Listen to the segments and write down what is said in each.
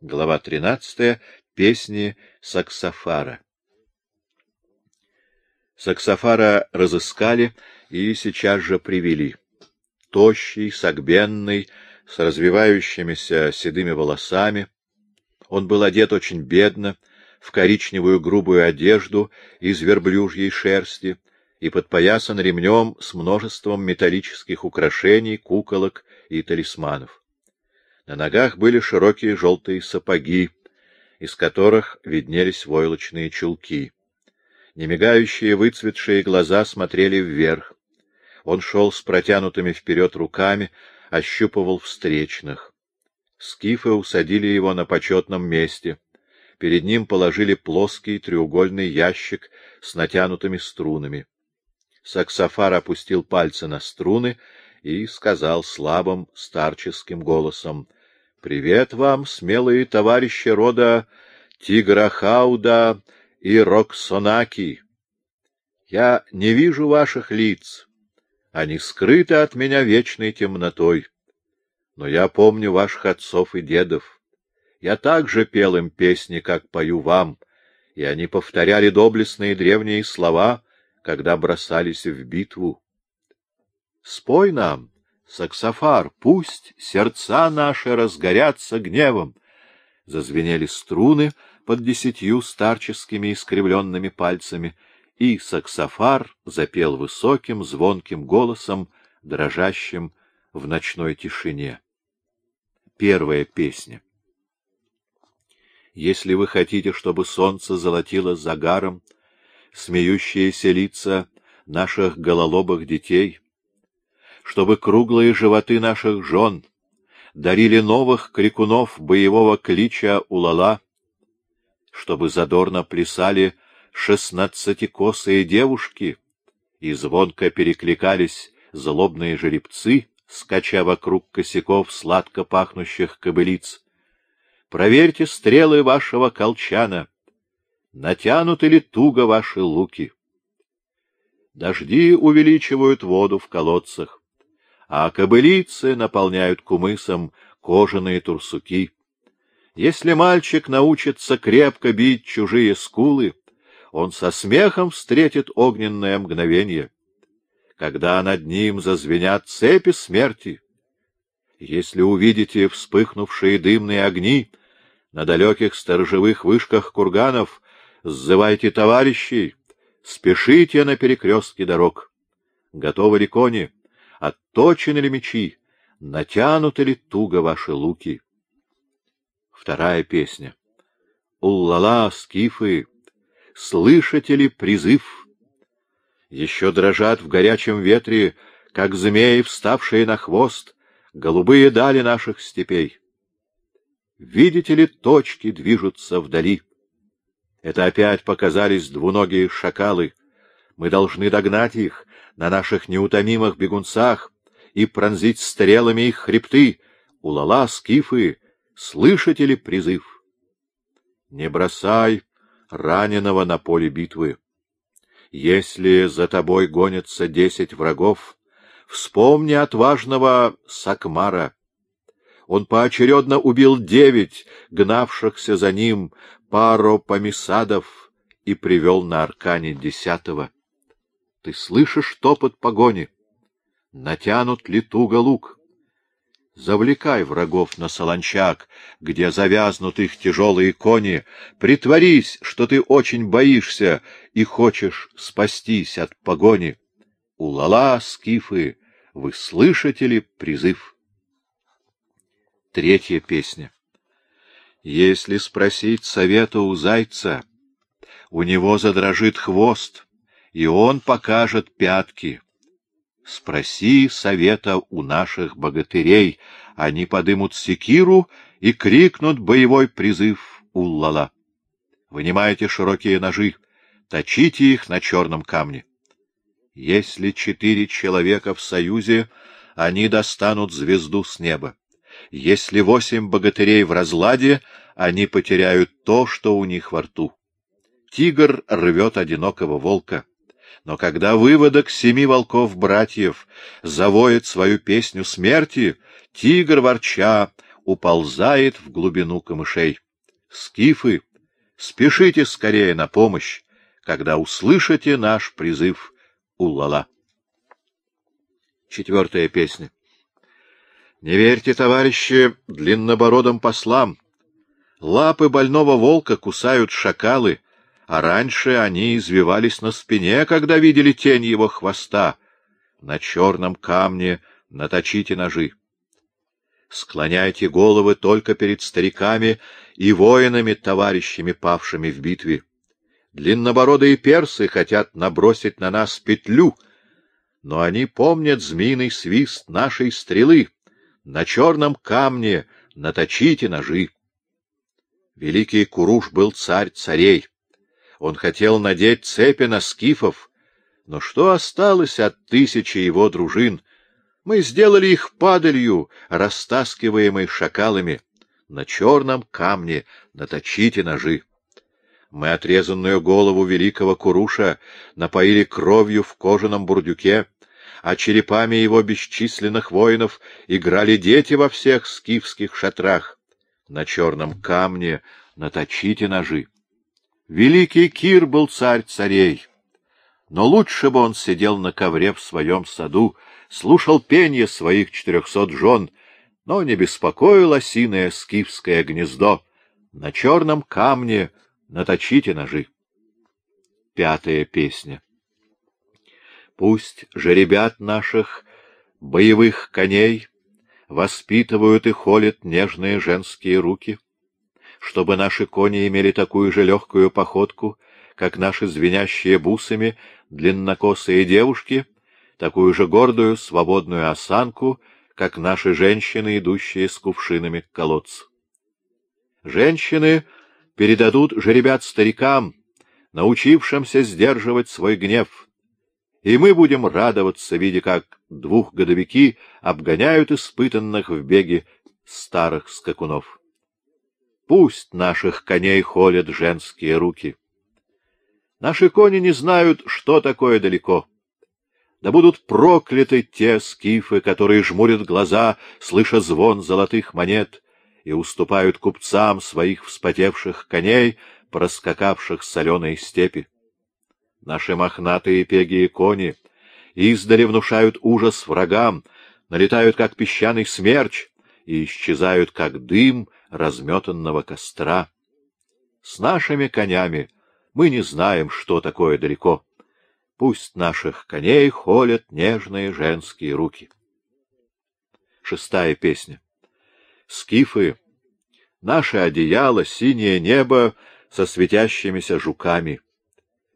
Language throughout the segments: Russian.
Глава 13. Песни Саксофара. Саксофара разыскали и сейчас же привели. Тощий, согбенный, с развивающимися седыми волосами. Он был одет очень бедно, в коричневую грубую одежду из верблюжьей шерсти и подпоясан ремнем с множеством металлических украшений, куколок и талисманов. На ногах были широкие желтые сапоги, из которых виднелись войлочные чулки. Немигающие выцветшие глаза смотрели вверх. Он шел с протянутыми вперед руками, ощупывал встречных. Скифы усадили его на почетном месте. Перед ним положили плоский треугольный ящик с натянутыми струнами. Саксофар опустил пальцы на струны и сказал слабым старческим голосом — Привет вам, смелые товарищи рода Тиграхауда и Роксонаки. Я не вижу ваших лиц, они скрыты от меня вечной темнотой. Но я помню ваших отцов и дедов. Я также пел им песни, как пою вам, и они повторяли доблестные древние слова, когда бросались в битву. Спой нам, Саксофар, пусть сердца наши разгорятся гневом. Зазвенели струны под десятью старческими искривленными пальцами, и саксофар запел высоким звонким голосом, дрожащим в ночной тишине. Первая песня. Если вы хотите, чтобы солнце золотило загаром смеющиеся лица наших гололобых детей — чтобы круглые животы наших жен дарили новых крикунов боевого клича улала, чтобы задорно плясали шестнадцатикосые девушки и звонко перекликались злобные жеребцы, скача вокруг косяков сладко пахнущих кобылиц. Проверьте стрелы вашего колчана, натянуты ли туго ваши луки. Дожди увеличивают воду в колодцах а кобылицы наполняют кумысом кожаные турсуки. Если мальчик научится крепко бить чужие скулы, он со смехом встретит огненное мгновение, когда над ним зазвенят цепи смерти. Если увидите вспыхнувшие дымные огни на далеких сторожевых вышках курганов, сзывайте товарищей, спешите на перекрестке дорог. Готовы ли кони? Отточены ли мечи? Натянуты ли туго ваши луки? Вторая песня. Уллала, скифы, слышите ли призыв? Еще дрожат в горячем ветре, как змеи, вставшие на хвост, голубые дали наших степей. Видите ли, точки движутся вдали? Это опять показались двуногие шакалы. Мы должны догнать их, на наших неутомимых бегунцах и пронзить стрелами их хребты. Улала, скифы, слышите ли призыв? Не бросай раненого на поле битвы. Если за тобой гонятся десять врагов, вспомни отважного Сакмара. Он поочередно убил девять гнавшихся за ним пару помисадов и привел на аркане десятого. Ты слышишь топот погони? Натянут ли туго лук? Завлекай врагов на солончак, где завязнут их тяжелые кони. Притворись, что ты очень боишься и хочешь спастись от погони. Улала, скифы, вы слышите ли призыв? Третья песня. Если спросить совета у зайца, у него задрожит хвост — и он покажет пятки. Спроси совета у наших богатырей, они подымут секиру и крикнут боевой призыв «Уллала». Вынимайте широкие ножи, точите их на черном камне. Если четыре человека в союзе, они достанут звезду с неба. Если восемь богатырей в разладе, они потеряют то, что у них во рту. Тигр рвет одинокого волка. Но когда выводок семи волков-братьев завоет свою песню смерти, тигр, ворча, уползает в глубину камышей. Скифы, спешите скорее на помощь, когда услышите наш призыв Уллала. Четвертая песня. Не верьте, товарищи, длиннобородым послам. Лапы больного волка кусают шакалы, а раньше они извивались на спине, когда видели тень его хвоста. На черном камне наточите ножи. Склоняйте головы только перед стариками и воинами, товарищами, павшими в битве. Длиннобородые персы хотят набросить на нас петлю, но они помнят змеиный свист нашей стрелы. На черном камне наточите ножи. Великий Куруш был царь царей. Он хотел надеть цепи на скифов, но что осталось от тысячи его дружин? Мы сделали их падалью, растаскиваемой шакалами. На черном камне наточите ножи. Мы отрезанную голову великого Куруша напоили кровью в кожаном бурдюке, а черепами его бесчисленных воинов играли дети во всех скифских шатрах. На черном камне наточите ножи. Великий Кир был царь царей, но лучше бы он сидел на ковре в своем саду, слушал пение своих четырехсот жен, но не беспокоил осиное скифское гнездо. На черном камне наточите ножи. Пятая песня. Пусть же ребят наших, боевых коней, воспитывают и холят нежные женские руки, чтобы наши кони имели такую же легкую походку, как наши звенящие бусами длиннокосые девушки, такую же гордую, свободную осанку, как наши женщины, идущие с кувшинами к колодцу. Женщины передадут жеребят старикам, научившимся сдерживать свой гнев, и мы будем радоваться, видя, как двухгодовики обгоняют испытанных в беге старых скакунов. Пусть наших коней холят женские руки. Наши кони не знают, что такое далеко. Да будут прокляты те скифы, которые жмурят глаза, слыша звон золотых монет, и уступают купцам своих вспотевших коней, проскакавших соленой степи. Наши мохнатые пегие кони издали внушают ужас врагам, налетают, как песчаный смерч, и исчезают, как дым разметанного костра. С нашими конями мы не знаем, что такое далеко. Пусть наших коней холят нежные женские руки. Шестая песня. Скифы, наше одеяло, синее небо со светящимися жуками.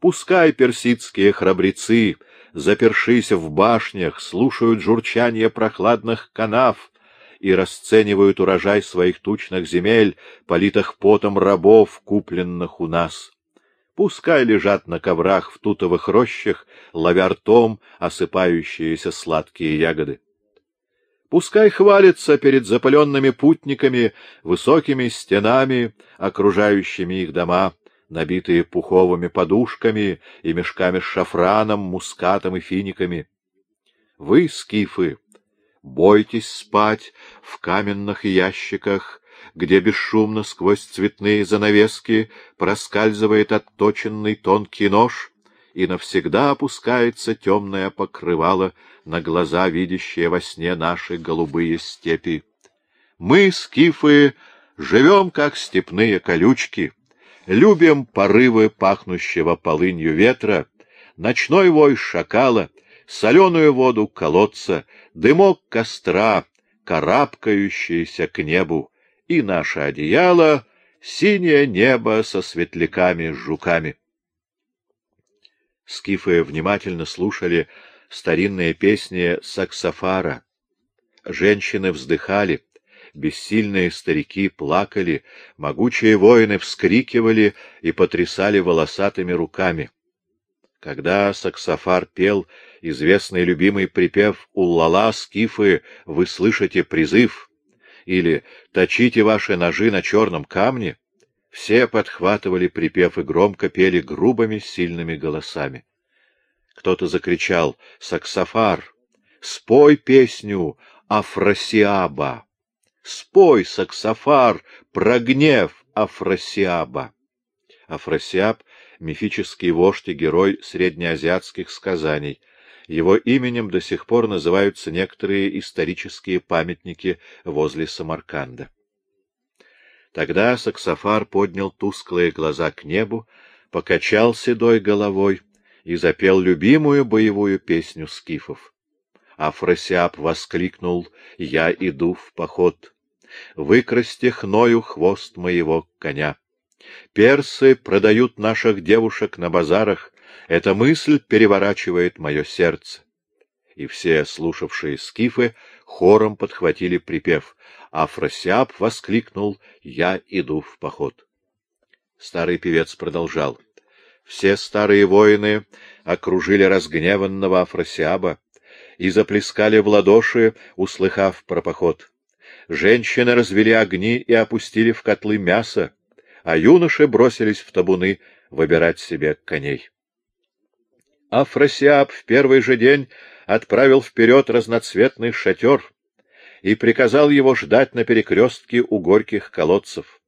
Пускай персидские храбрецы, запершись в башнях, слушают журчание прохладных канав и расценивают урожай своих тучных земель, политых потом рабов, купленных у нас. Пускай лежат на коврах в тутовых рощах, ловя ртом осыпающиеся сладкие ягоды. Пускай хвалится перед запаленными путниками высокими стенами, окружающими их дома, набитые пуховыми подушками и мешками с шафраном, мускатом и финиками. Вы, скифы, бойтесь спать в каменных ящиках, где бесшумно сквозь цветные занавески проскальзывает отточенный тонкий нож — и навсегда опускается темное покрывало на глаза, видящие во сне наши голубые степи. Мы, скифы, живем, как степные колючки, любим порывы пахнущего полынью ветра, ночной вой шакала, соленую воду колодца, дымок костра, карабкающийся к небу, и наше одеяло — синее небо со светляками-жуками. Скифы внимательно слушали старинные песни саксофара. Женщины вздыхали, бессильные старики плакали, могучие воины вскрикивали и потрясали волосатыми руками. Когда саксофар пел известный любимый припев «Уллала, скифы, вы слышите призыв» или «Точите ваши ножи на черном камне», все подхватывали припев и громко пели грубыми, сильными голосами. Кто-то закричал «Саксофар! Спой песню Афросиаба! Спой, саксофар, про гнев Афросиаба. Афросиаб — мифический вождь и герой среднеазиатских сказаний. Его именем до сих пор называются некоторые исторические памятники возле Самарканда. Тогда саксофар поднял тусклые глаза к небу, покачал седой головой и запел любимую боевую песню скифов. Афросиаб воскликнул «Я иду в поход! Выкрасьте хною хвост моего коня!» Персы продают наших девушек на базарах. Эта мысль переворачивает мое сердце. И все слушавшие скифы хором подхватили припев. Афросиаб воскликнул «Я иду в поход». Старый певец продолжал. Все старые воины окружили разгневанного Афросиаба и заплескали в ладоши, услыхав про поход. Женщины развели огни и опустили в котлы мясо, а юноши бросились в табуны выбирать себе коней. Афросиаб в первый же день отправил вперед разноцветный шатер и приказал его ждать на перекрестке у горьких колодцев.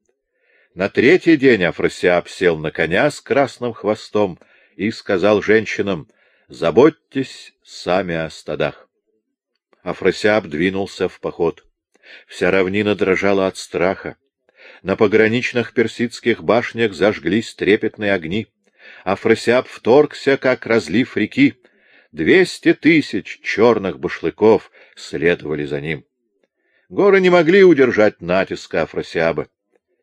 На третий день Афросиаб сел на коня с красным хвостом и сказал женщинам, «Заботьтесь сами о стадах». Афросиаб двинулся в поход. Вся равнина дрожала от страха. На пограничных персидских башнях зажглись трепетные огни. Афросиаб вторгся, как разлив реки. Двести тысяч черных башлыков следовали за ним. Горы не могли удержать натиска Афросиаба.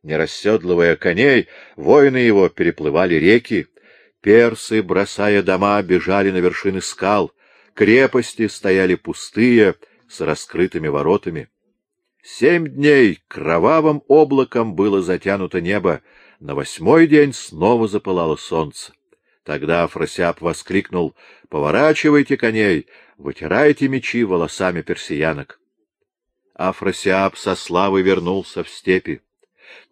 Не расседлывая коней, воины его переплывали реки. Персы, бросая дома, бежали на вершины скал. Крепости стояли пустые, с раскрытыми воротами. Семь дней кровавым облаком было затянуто небо, на восьмой день снова запылало солнце. Тогда Афросиаб воскликнул «Поворачивайте коней, вытирайте мечи волосами персиянок». Афросиаб со славой вернулся в степи.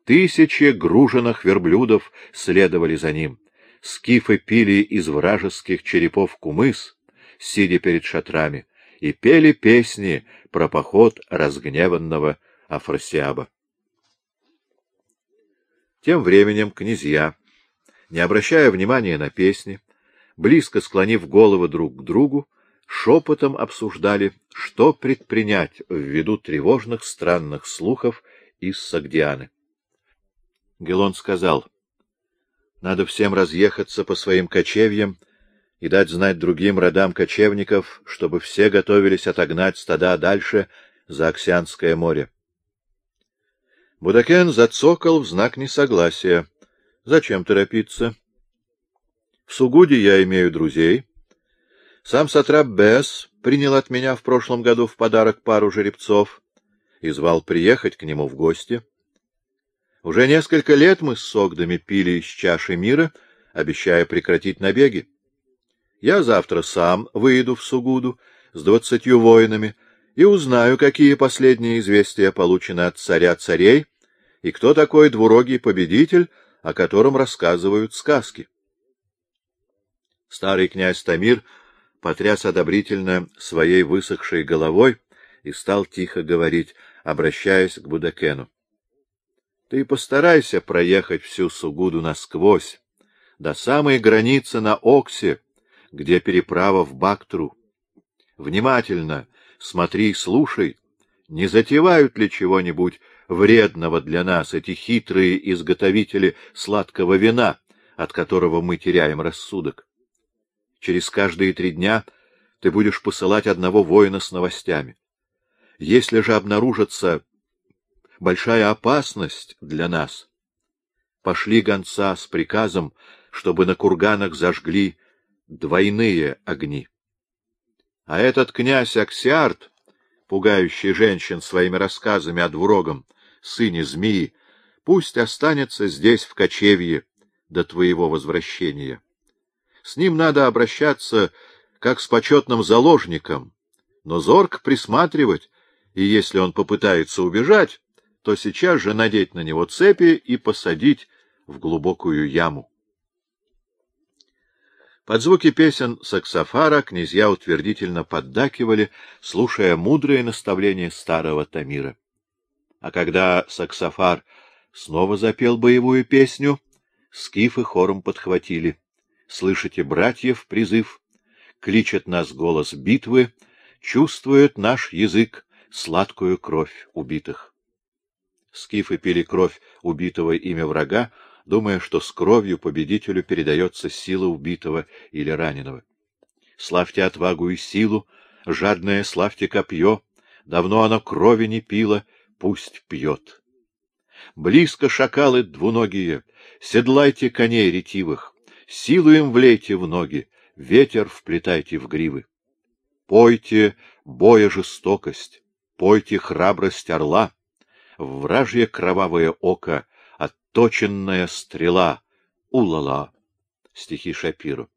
Тысячи груженных верблюдов следовали за ним. Скифы пили из вражеских черепов кумыс, сидя перед шатрами и пели песни про поход разгневанного Афросиаба. Тем временем князья, не обращая внимания на песни, близко склонив головы друг к другу, шепотом обсуждали, что предпринять ввиду тревожных странных слухов из Сагдианы. Гелон сказал, — надо всем разъехаться по своим кочевьям и дать знать другим родам кочевников, чтобы все готовились отогнать стада дальше за Оксианское море. Будакен зацокал в знак несогласия. Зачем торопиться? В Сугуде я имею друзей. Сам Сатрап Бес принял от меня в прошлом году в подарок пару жеребцов и звал приехать к нему в гости. Уже несколько лет мы с Согдами пили из чаши мира, обещая прекратить набеги. Я завтра сам выйду в Сугуду с двадцатью воинами и узнаю, какие последние известия получены от царя царей и кто такой двурогий победитель, о котором рассказывают сказки. Старый князь Тамир потряс одобрительно своей высохшей головой и стал тихо говорить, обращаясь к Будакену. — Ты постарайся проехать всю Сугуду насквозь, до самой границы на Оксе, где переправа в Бактру. Внимательно смотри и слушай, не затевают ли чего-нибудь вредного для нас эти хитрые изготовители сладкого вина, от которого мы теряем рассудок. Через каждые три дня ты будешь посылать одного воина с новостями. Если же обнаружится большая опасность для нас, пошли гонца с приказом, чтобы на курганах зажгли двойные огни. А этот князь Аксиарт, пугающий женщин своими рассказами о двурогом сыне змеи, пусть останется здесь, в кочевье, до твоего возвращения. С ним надо обращаться, как с почетным заложником, но зорко присматривать, и если он попытается убежать, то сейчас же надеть на него цепи и посадить в глубокую яму. Под звуки песен саксофара князья утвердительно поддакивали, слушая мудрые наставления старого Тамира. А когда саксофар снова запел боевую песню, скифы хором подхватили. Слышите, братьев, призыв, кличет нас голос битвы, чувствует наш язык сладкую кровь убитых. Скифы пили кровь убитого имя врага, думая, что с кровью победителю передается сила убитого или раненого. Славьте отвагу и силу, жадное славьте копье, давно оно крови не пило, пусть пьет. Близко шакалы двуногие, седлайте коней ретивых, силу им влейте в ноги, ветер вплетайте в гривы. Пойте боя жестокость, пойте храбрость орла, вражье кровавое око отточенная стрела, улала. Стихи Шапиру.